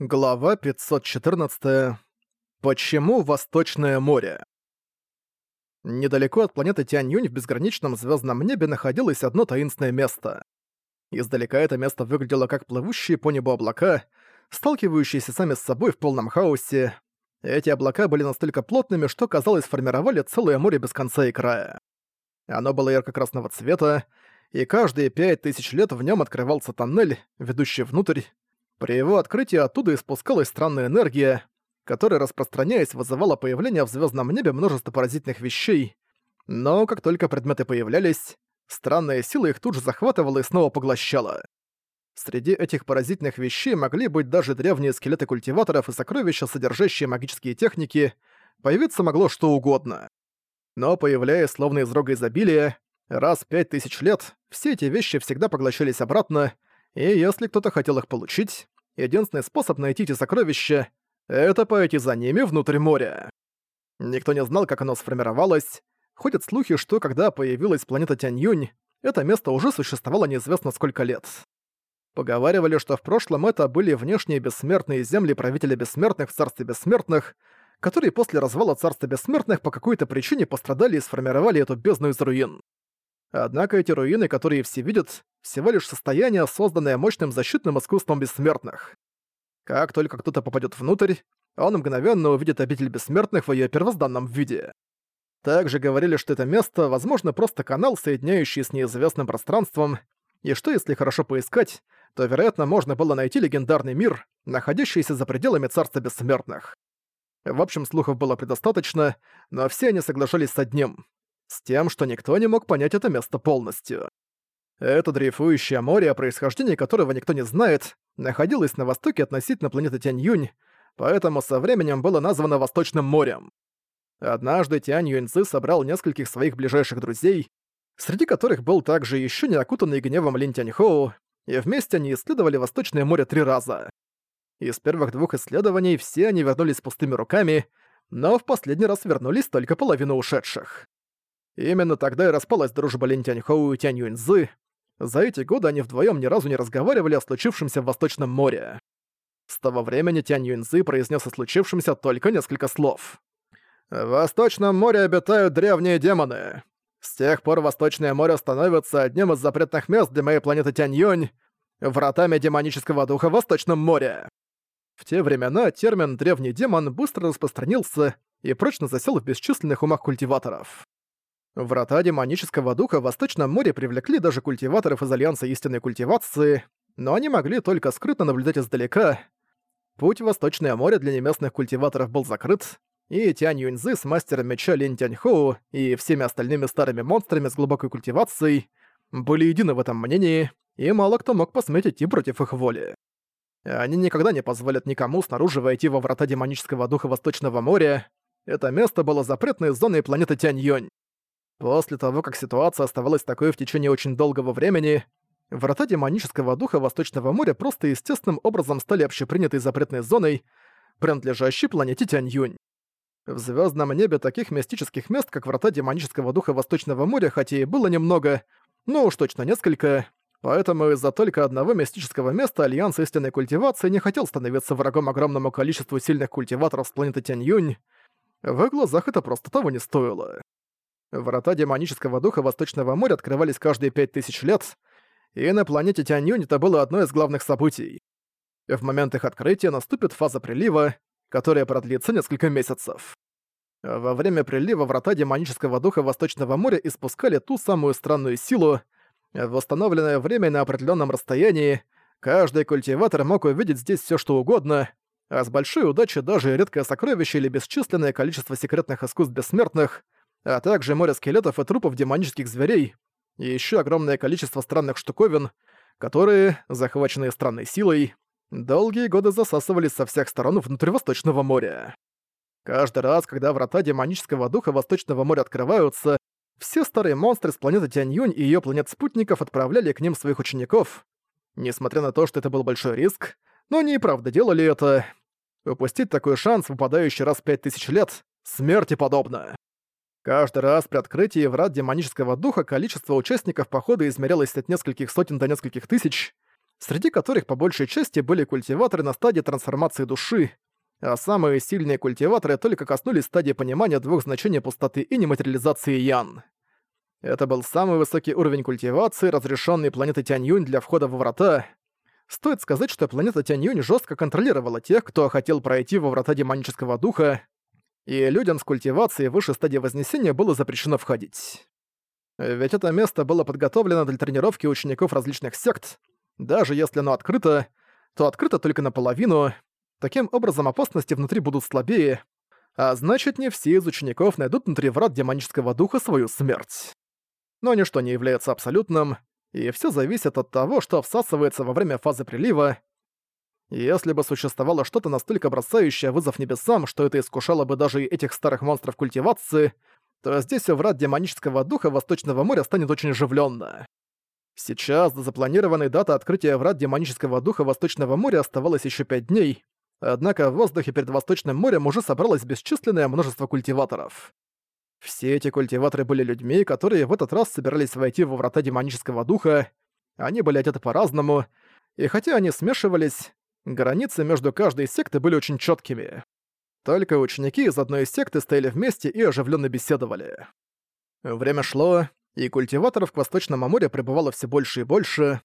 Глава 514. Почему Восточное море? Недалеко от планеты Тянь-Юнь в безграничном звездном небе находилось одно таинственное место. Издалека это место выглядело как плывущие по небу облака, сталкивающиеся сами с собой в полном хаосе. Эти облака были настолько плотными, что, казалось, формировали целое море без конца и края. Оно было ярко-красного цвета, и каждые пять тысяч лет в нем открывался тоннель, ведущий внутрь, при его открытии оттуда испускалась странная энергия, которая, распространяясь, вызывала появление в звездном небе множество поразительных вещей, но как только предметы появлялись, странная сила их тут же захватывала и снова поглощала. Среди этих поразительных вещей могли быть даже древние скелеты культиваторов и сокровища, содержащие магические техники, появиться могло что угодно. Но появляясь словно из рога изобилия, раз пять тысяч лет, все эти вещи всегда поглощались обратно, и если кто-то хотел их получить, единственный способ найти эти сокровища — это пойти за ними внутрь моря. Никто не знал, как оно сформировалось. Ходят слухи, что когда появилась планета Тянь-Юнь, это место уже существовало неизвестно сколько лет. Поговаривали, что в прошлом это были внешние бессмертные земли правителя бессмертных в Царстве Бессмертных, которые после развала Царства Бессмертных по какой-то причине пострадали и сформировали эту бездну из руин. Однако эти руины, которые все видят, всего лишь состояние, созданное мощным защитным искусством бессмертных. Как только кто-то попадет внутрь, он мгновенно увидит обитель бессмертных в ее первозданном виде. Также говорили, что это место, возможно, просто канал, соединяющий с неизвестным пространством, и что если хорошо поискать, то, вероятно, можно было найти легендарный мир, находящийся за пределами Царства Бессмертных. В общем, слухов было предостаточно, но все они соглашались с одним с тем, что никто не мог понять это место полностью. Это дрейфующее море, о происхождении которого никто не знает, находилось на востоке относительно планеты Тянь-Юнь, поэтому со временем было названо Восточным морем. Однажды Тянь Юньцзы собрал нескольких своих ближайших друзей, среди которых был также еще не окутанный гневом Лин Тяньхоу, и вместе они исследовали Восточное море три раза. Из первых двух исследований все они вернулись пустыми руками, но в последний раз вернулись только половина ушедших. Именно тогда и распалась дружба Лин Тяньхоу и Тянь Юньзы. За эти годы они вдвоем ни разу не разговаривали о случившемся в Восточном море. С того времени Тянь Юньзы произнес о случившемся только несколько слов. «В Восточном море обитают древние демоны. С тех пор Восточное море становится одним из запретных мест для моей планеты Тянь-Юнь, вратами демонического духа в Восточном море». В те времена термин «древний демон» быстро распространился и прочно засел в бесчисленных умах культиваторов. Врата демонического духа в Восточном море привлекли даже культиваторов из Альянса Истинной Культивации, но они могли только скрытно наблюдать издалека. Путь в Восточное море для неместных культиваторов был закрыт, и Тянь Юньзы с мастером меча Лин Тяньхоу и всеми остальными старыми монстрами с глубокой культивацией были едины в этом мнении, и мало кто мог посметь идти против их воли. Они никогда не позволят никому снаружи войти во врата демонического духа Восточного моря. Это место было запретной зоной планеты Тянь-Юнь. После того, как ситуация оставалась такой в течение очень долгого времени, врата демонического духа Восточного моря просто естественным образом стали общепринятой запретной зоной, принадлежащей планете Тянь-Юнь. В звездном небе таких мистических мест, как врата демонического духа Восточного моря, хотя и было немного, но уж точно несколько, поэтому из-за только одного мистического места Альянс Истинной Культивации не хотел становиться врагом огромному количеству сильных культиваторов с планеты Тянь-Юнь. В их глазах это просто того не стоило. Врата демонического духа Восточного моря открывались каждые пять тысяч лет, и на планете Тяньюнь это было одно из главных событий. В момент их открытия наступит фаза прилива, которая продлится несколько месяцев. Во время прилива врата демонического духа Восточного моря испускали ту самую странную силу. В восстановленное время на определенном расстоянии каждый культиватор мог увидеть здесь все что угодно, а с большой удачей даже редкое сокровище или бесчисленное количество секретных искусств бессмертных а также море скелетов и трупов демонических зверей, и еще огромное количество странных штуковин, которые, захваченные странной силой, долгие годы засасывались со всех сторон внутрь Восточного моря. Каждый раз, когда врата демонического духа Восточного моря открываются, все старые монстры с планеты Тяньюнь и ее планет-спутников отправляли к ним своих учеников. Несмотря на то, что это был большой риск, но они и правда делали это. Упустить такой шанс, выпадающий раз в пять тысяч лет, смерти подобно. Каждый раз при открытии врат демонического духа количество участников похода измерялось от нескольких сотен до нескольких тысяч. среди которых по большей части были культиваторы на стадии трансформации души, а самые сильные культиваторы только коснулись стадии понимания двух значений пустоты и нематериализации Ян. Это был самый высокий уровень культивации, разрешенный планетой Тяньюнь для входа во врата. Стоит сказать, что планета Тяньюнь жестко контролировала тех, кто хотел пройти во врата демонического духа, и людям с культивацией выше стадии Вознесения было запрещено входить. Ведь это место было подготовлено для тренировки учеников различных сект. Даже если оно открыто, то открыто только наполовину. Таким образом, опасности внутри будут слабее, а значит, не все из учеников найдут внутри врат демонического духа свою смерть. Но ничто не является абсолютным, и все зависит от того, что всасывается во время фазы прилива. Если бы существовало что-то настолько бросающее вызов небесам, что это искушало бы даже и этих старых монстров культивации, то здесь врат демонического духа Восточного моря станет очень оживленно. Сейчас до запланированной даты открытия врат демонического духа Восточного моря оставалось еще пять дней, однако в воздухе перед Восточным морем уже собралось бесчисленное множество культиваторов. Все эти культиваторы были людьми, которые в этот раз собирались войти во врата демонического духа, они были одеты по-разному, и хотя они смешивались, границы между каждой сектой были очень четкими. Только ученики из одной секты стояли вместе и оживленно беседовали. Время шло, и культиваторов к Восточному морю прибывало все больше и больше.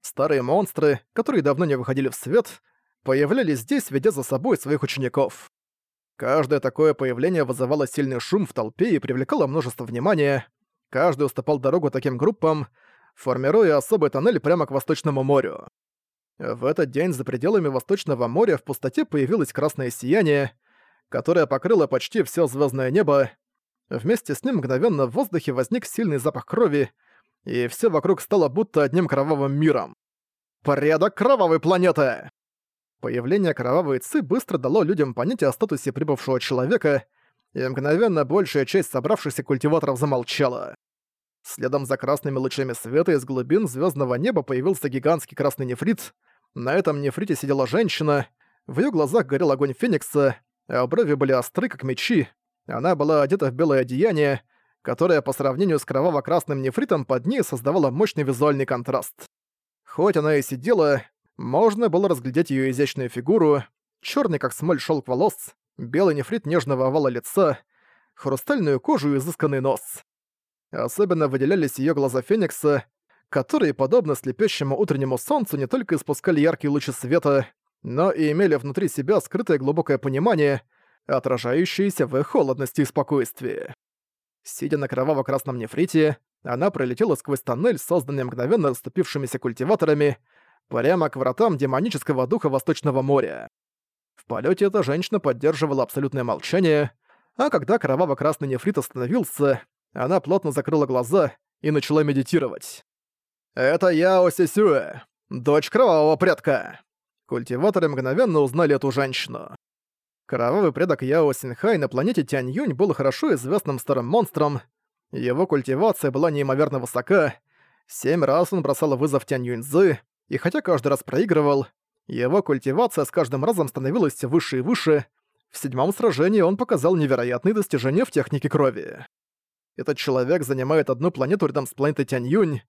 Старые монстры, которые давно не выходили в свет, появлялись здесь, ведя за собой своих учеников. Каждое такое появление вызывало сильный шум в толпе и привлекало множество внимания. Каждый уступал дорогу таким группам, формируя особый тоннель прямо к Восточному морю. В этот день за пределами Восточного моря в пустоте появилось красное сияние, которое покрыло почти все звездное небо. Вместе с ним мгновенно в воздухе возник сильный запах крови, и все вокруг стало будто одним кровавым миром. «Порядок кровавой планеты!» Появление кровавой ци быстро дало людям понятие о статусе прибывшего человека, и мгновенно большая часть собравшихся культиваторов замолчала. Следом за красными лучами света из глубин звездного неба появился гигантский красный нефрит. На этом нефрите сидела женщина, в ее глазах горел огонь феникса, а брови были остры, как мечи. Она была одета в белое одеяние, которое по сравнению с кроваво-красным нефритом под ней создавало мощный визуальный контраст. Хоть она и сидела, можно было разглядеть ее изящную фигуру, черный как смоль шелк волос, белый нефрит нежного овала лица, хрустальную кожу и изысканный нос. Особенно выделялись ее глаза Феникса, которые, подобно слепящему утреннему солнцу, не только испускали яркие лучи света, но и имели внутри себя скрытое глубокое понимание, отражающееся в их холодности и спокойствии. Сидя на кроваво-красном нефрите, она пролетела сквозь тоннель, созданный мгновенно расступившимися культиваторами, прямо к вратам демонического духа Восточного моря. В полете эта женщина поддерживала абсолютное молчание, а когда кроваво-красный нефрит остановился, она плотно закрыла глаза и начала медитировать. «Это я, Осисюэ, дочь кровавого предка!» Культиваторы мгновенно узнали эту женщину. Кровавый предок Яо Синхай на планете Тянь-Юнь был хорошо известным старым монстром. Его культивация была неимоверно высока. Семь раз он бросал вызов Тянь Юньзы, и хотя каждый раз проигрывал, его культивация с каждым разом становилась все выше и выше. В седьмом сражении он показал невероятные достижения в технике крови. Этот человек занимает одну планету рядом с планетой Тянь-Юнь.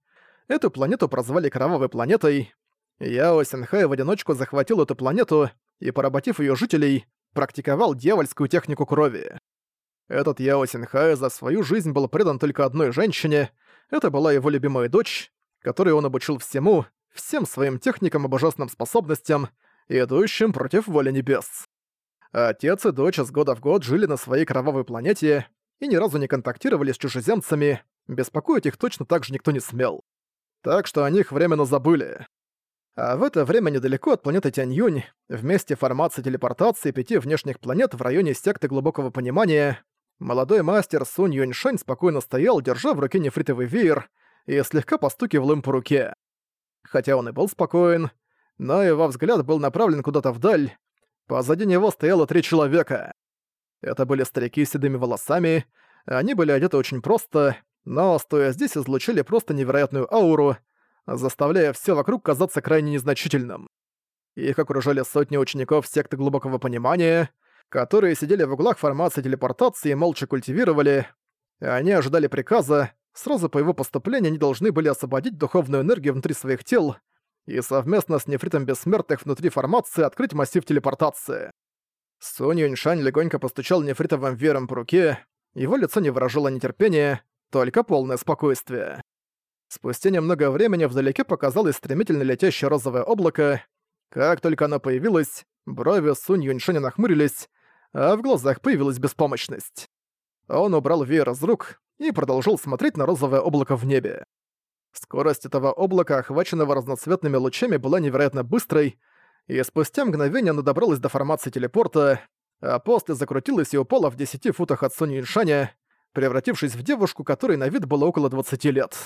Эту планету прозвали Кровавой планетой. Яо Синхай в одиночку захватил эту планету и, поработив ее жителей, практиковал дьявольскую технику крови. Этот Яо Синхай за свою жизнь был предан только одной женщине, это была его любимая дочь, которую он обучил всему, всем своим техникам и божественным способностям, идущим против воли небес. Отец и дочь с года в год жили на своей кровавой планете и ни разу не контактировали с чужеземцами, беспокоить их точно так же никто не смел. Так что о них временно забыли. А в это время недалеко от планеты Тянь-Юнь, в месте формации телепортации пяти внешних планет в районе секты глубокого понимания, молодой мастер Сунь Юньшань спокойно стоял, держа в руке нефритовый веер и слегка постукивал им по руке. Хотя он и был спокоен, но его взгляд был направлен куда-то вдаль. Позади него стояло три человека. Это были старики с седыми волосами, они были одеты очень просто, но, стоя здесь, излучили просто невероятную ауру, заставляя все вокруг казаться крайне незначительным. Их окружали сотни учеников секты глубокого понимания, которые сидели в углах формации телепортации и молча культивировали. Они ожидали приказа, Сразу по его поступлению они должны были освободить духовную энергию внутри своих тел. и совместно с нефритом бессмертных внутри формации открыть массив телепортации. Сунь Юньшань легонько постучал нефритовым веером по руке, его лицо не выражало нетерпения, только полное спокойствие. Спустя немного времени вдалеке показалось стремительно летящее розовое облако. Как только оно появилось, брови Сунь Юньшаня нахмурились, а в глазах появилась беспомощность. Он убрал веер из рук и продолжил смотреть на розовое облако в небе. Скорость этого облака, охваченного разноцветными лучами, была невероятно быстрой, и спустя мгновение она добралась до формации телепорта, а после закрутилась и упала в 10 футах от Сони Иншаня, превратившись в девушку, которой на вид было около 20 лет.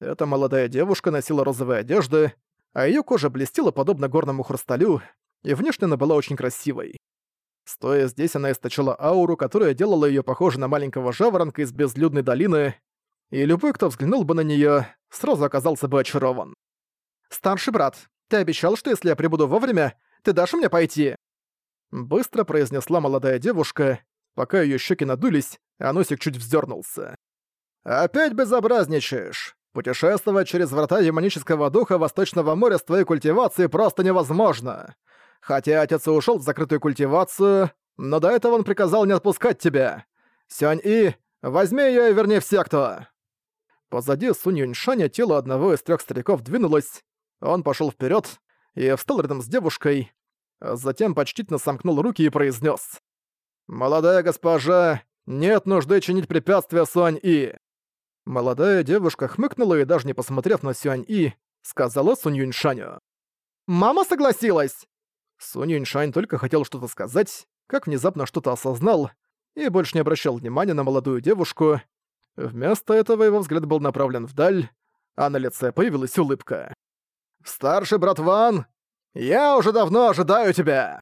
Эта молодая девушка носила розовые одежды, а её кожа блестела подобно горному хрусталю, и внешне она была очень красивой. Стоя здесь, она источала ауру, которая делала её похожей на маленького жаворонка из безлюдной долины, и любой, кто взглянул бы на неё, сразу оказался бы очарован. «Старший брат, ты обещал, что если я прибуду вовремя, ты дашь мне пойти?» Быстро произнесла молодая девушка, пока её щеки надулись, а носик чуть вздернулся. «Опять безобразничаешь! Путешествовать через врата демонического духа Восточного моря с твоей культивацией просто невозможно! Хотя отец и ушёл в закрытую культивацию, но до этого он приказал не отпускать тебя! Сюань-И, возьми её и верни в секту!» Позади Сунь Юньшаня тело одного из трех стариков двинулось, он пошел вперед и встал рядом с девушкой, затем почтительно сомкнул руки и произнес: «Молодая госпожа, нет нужды чинить препятствия Сюань-И!» Молодая девушка хмыкнула и даже не посмотрев на Сюань-И, сказала Сунь Юньшаню. «Мама согласилась!» Сунь Юньшань только хотел что-то сказать, как внезапно что-то осознал и больше не обращал внимания на молодую девушку. Вместо этого его взгляд был направлен вдаль, а на лице появилась улыбка. «Старший брат Ван, я уже давно ожидаю тебя!»